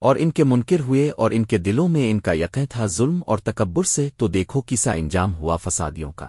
اور ان کے منکر ہوئے اور ان کے دلوں میں ان کا یقین تھا ظلم اور تکبر سے تو دیکھو کسا انجام ہوا فسادیوں کا۔